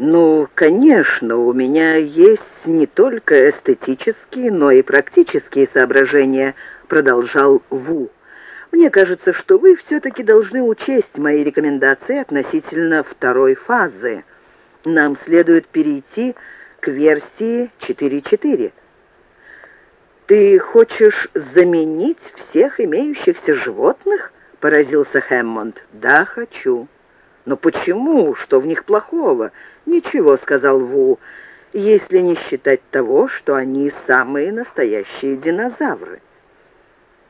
«Ну, конечно, у меня есть не только эстетические, но и практические соображения», — продолжал Ву. «Мне кажется, что вы все-таки должны учесть мои рекомендации относительно второй фазы. Нам следует перейти к версии 4.4». «Ты хочешь заменить всех имеющихся животных?» — поразился Хэммонд. «Да, хочу». «Но почему? Что в них плохого?» «Ничего», — сказал Ву, — «если не считать того, что они самые настоящие динозавры».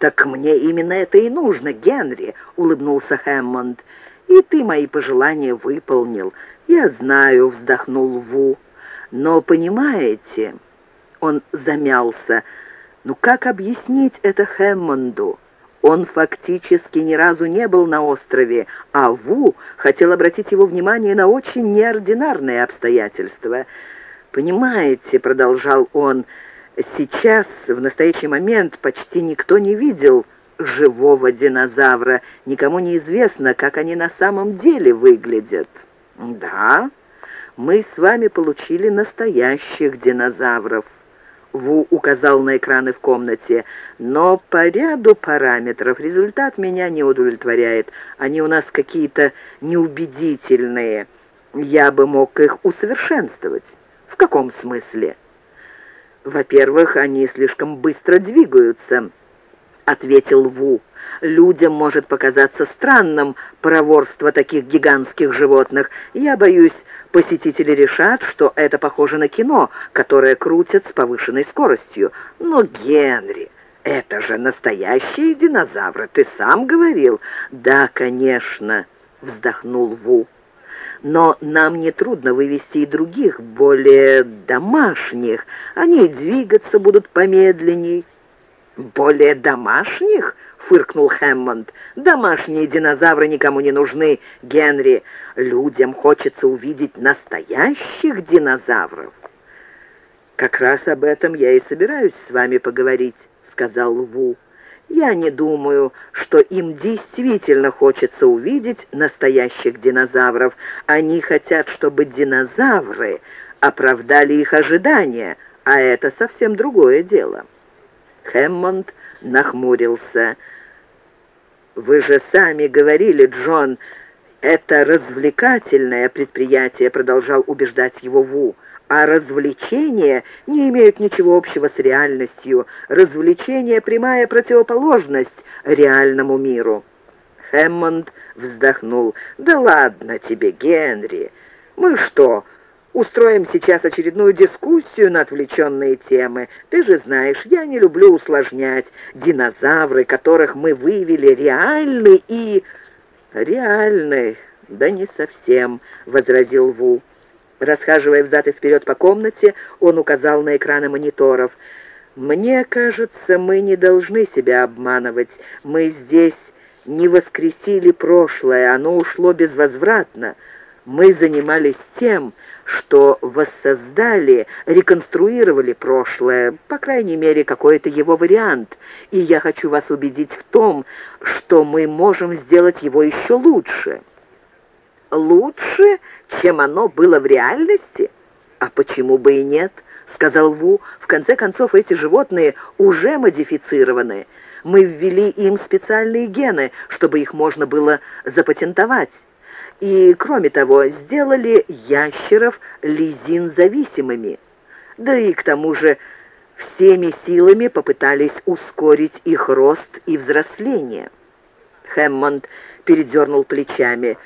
«Так мне именно это и нужно, Генри», — улыбнулся Хэммонд. «И ты мои пожелания выполнил. Я знаю», — вздохнул Ву. «Но, понимаете...» Он замялся. «Ну как объяснить это Хэммонду?» Он фактически ни разу не был на острове, а Ву хотел обратить его внимание на очень неординарные обстоятельства. «Понимаете», — продолжал он, — «сейчас, в настоящий момент, почти никто не видел живого динозавра, никому не известно, как они на самом деле выглядят». «Да, мы с вами получили настоящих динозавров». Ву указал на экраны в комнате. «Но по ряду параметров результат меня не удовлетворяет. Они у нас какие-то неубедительные. Я бы мог их усовершенствовать». «В каком смысле?» «Во-первых, они слишком быстро двигаются», — ответил Ву. «Людям может показаться странным проворство таких гигантских животных. Я боюсь, Посетители решат, что это похоже на кино, которое крутят с повышенной скоростью. Но, Генри, это же настоящие динозавры, ты сам говорил. Да, конечно, вздохнул Ву. Но нам нетрудно вывести и других, более домашних. Они двигаться будут помедленней. Более домашних? фыркнул Хэммонд. «Домашние динозавры никому не нужны, Генри. Людям хочется увидеть настоящих динозавров». «Как раз об этом я и собираюсь с вами поговорить», — сказал Ву. «Я не думаю, что им действительно хочется увидеть настоящих динозавров. Они хотят, чтобы динозавры оправдали их ожидания, а это совсем другое дело». Хэммонд нахмурился. «Вы же сами говорили, Джон, это развлекательное предприятие», — продолжал убеждать его Ву. «А развлечения не имеют ничего общего с реальностью. Развлечение — прямая противоположность реальному миру». Хэммонд вздохнул. «Да ладно тебе, Генри. Мы что, Устроим сейчас очередную дискуссию на отвлеченные темы. Ты же знаешь, я не люблю усложнять. Динозавры, которых мы вывели, реальны и...» «Реальны, да не совсем», — возразил Ву. Расхаживая взад и вперед по комнате, он указал на экраны мониторов. «Мне кажется, мы не должны себя обманывать. Мы здесь не воскресили прошлое, оно ушло безвозвратно. Мы занимались тем, что воссоздали, реконструировали прошлое, по крайней мере, какой-то его вариант, и я хочу вас убедить в том, что мы можем сделать его еще лучше». «Лучше, чем оно было в реальности? А почему бы и нет?» — сказал Ву. «В конце концов, эти животные уже модифицированы. Мы ввели им специальные гены, чтобы их можно было запатентовать и, кроме того, сделали ящеров лизин-зависимыми. Да и к тому же всеми силами попытались ускорить их рост и взросление. Хэммонд передернул плечами.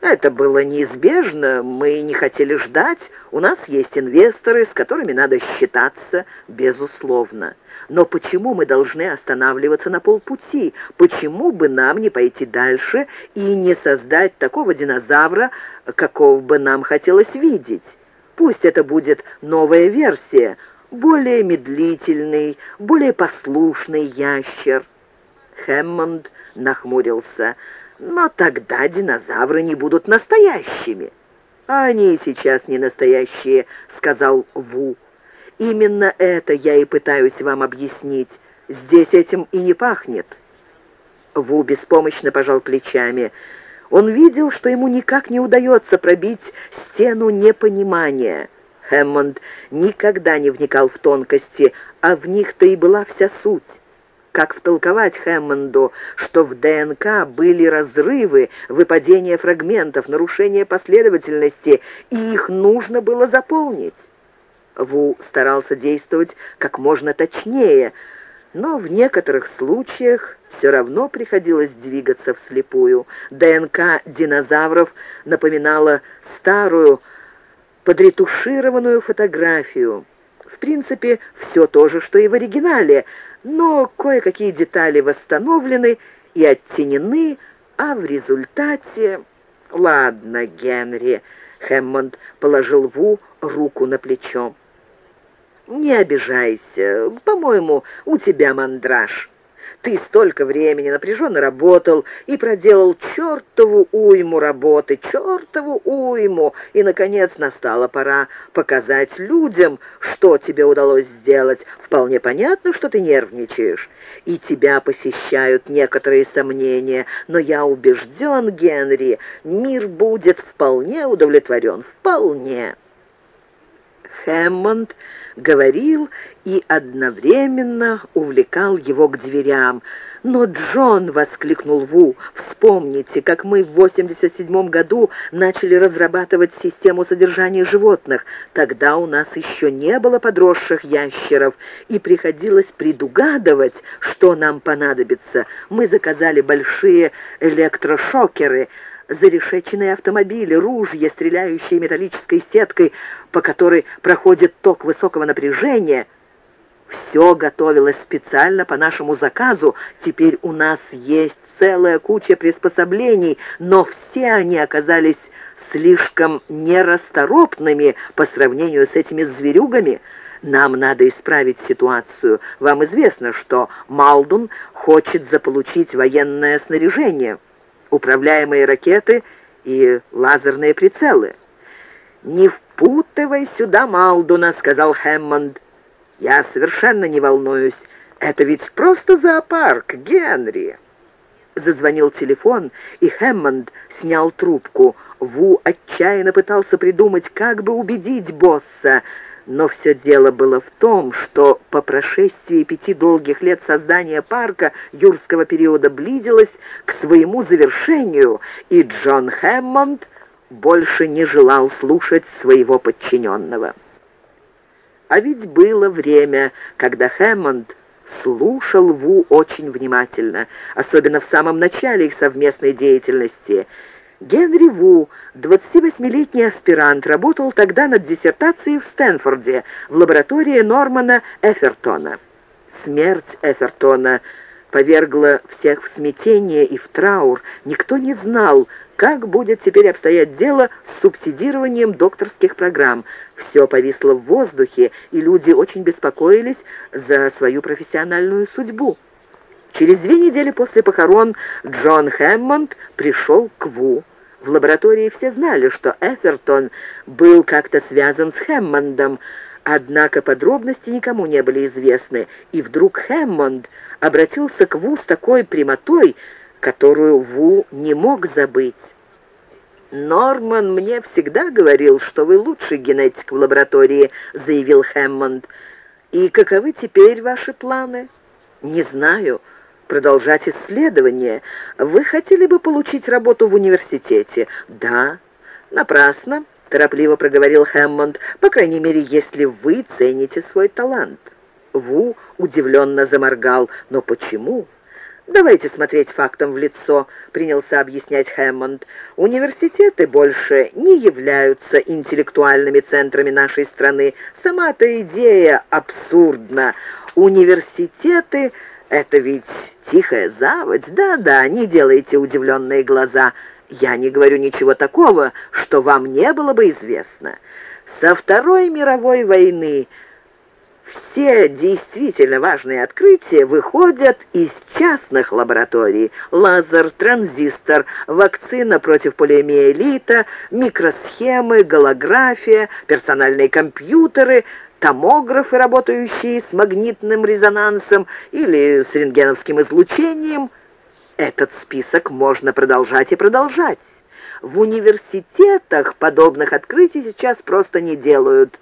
«Это было неизбежно, мы не хотели ждать. У нас есть инвесторы, с которыми надо считаться, безусловно». Но почему мы должны останавливаться на полпути? Почему бы нам не пойти дальше и не создать такого динозавра, какого бы нам хотелось видеть? Пусть это будет новая версия, более медлительный, более послушный ящер. Хэммонд нахмурился. «Но тогда динозавры не будут настоящими». «Они сейчас не настоящие», — сказал Ву. Именно это я и пытаюсь вам объяснить. Здесь этим и не пахнет». Ву беспомощно пожал плечами. Он видел, что ему никак не удается пробить стену непонимания. Хэммонд никогда не вникал в тонкости, а в них-то и была вся суть. Как втолковать Хэммонду, что в ДНК были разрывы, выпадение фрагментов, нарушение последовательности, и их нужно было заполнить? Ву старался действовать как можно точнее, но в некоторых случаях все равно приходилось двигаться вслепую. ДНК динозавров напоминала старую, подретушированную фотографию. В принципе, все то же, что и в оригинале, но кое-какие детали восстановлены и оттенены, а в результате... «Ладно, Генри», — Хэммонд положил Ву руку на плечо. «Не обижайся. По-моему, у тебя мандраж». Ты столько времени напряженно работал и проделал чертову уйму работы, чертову уйму, и, наконец, настала пора показать людям, что тебе удалось сделать. Вполне понятно, что ты нервничаешь, и тебя посещают некоторые сомнения, но я убежден, Генри, мир будет вполне удовлетворен, вполне. Хэммонд говорил и одновременно увлекал его к дверям. «Но, Джон!» — воскликнул Ву. «Вспомните, как мы в 87 году начали разрабатывать систему содержания животных. Тогда у нас еще не было подросших ящеров, и приходилось предугадывать, что нам понадобится. Мы заказали большие электрошокеры — зарешеченные автомобили, ружья, стреляющие металлической сеткой, по которой проходит ток высокого напряжения. Все готовилось специально по нашему заказу. Теперь у нас есть целая куча приспособлений, но все они оказались слишком нерасторопными по сравнению с этими зверюгами. Нам надо исправить ситуацию. Вам известно, что Малдун хочет заполучить военное снаряжение управляемые ракеты и лазерные прицелы. «Не впутывай сюда Малдуна», — сказал Хэммонд. «Я совершенно не волнуюсь. Это ведь просто зоопарк, Генри». Зазвонил телефон, и Хэммонд снял трубку. Ву отчаянно пытался придумать, как бы убедить босса, но все дело было в том, что по прошествии пяти долгих лет создания парка юрского периода близилось к своему завершению, и Джон Хэммонд больше не желал слушать своего подчиненного. А ведь было время, когда Хэммонд слушал Ву очень внимательно, особенно в самом начале их совместной деятельности – Генри Ву, 28-летний аспирант, работал тогда над диссертацией в Стэнфорде в лаборатории Нормана Эфертона. Смерть Эфертона повергла всех в смятение и в траур. Никто не знал, как будет теперь обстоять дело с субсидированием докторских программ. Все повисло в воздухе, и люди очень беспокоились за свою профессиональную судьбу. Через две недели после похорон Джон Хэммонд пришел к Ву. В лаборатории все знали, что Эфертон был как-то связан с Хэммондом, однако подробности никому не были известны, и вдруг Хэммонд обратился к Ву с такой прямотой, которую Ву не мог забыть. «Норман мне всегда говорил, что вы лучший генетик в лаборатории», — заявил Хэммонд. «И каковы теперь ваши планы?» «Не знаю продолжать исследования. Вы хотели бы получить работу в университете?» «Да». «Напрасно», — торопливо проговорил Хэммонд, «по крайней мере, если вы цените свой талант». Ву удивленно заморгал. «Но почему?» «Давайте смотреть фактом в лицо», — принялся объяснять Хэммонд. «Университеты больше не являются интеллектуальными центрами нашей страны. Сама эта идея абсурдна. Университеты это ведь тихая заводь. Да-да, не делайте удивленные глаза. Я не говорю ничего такого, что вам не было бы известно. Со Второй мировой войны все действительно важные открытия выходят из частных лабораторий. Лазер, транзистор, вакцина против полиомиелита, микросхемы, голография, персональные компьютеры — томографы, работающие с магнитным резонансом или с рентгеновским излучением. Этот список можно продолжать и продолжать. В университетах подобных открытий сейчас просто не делают.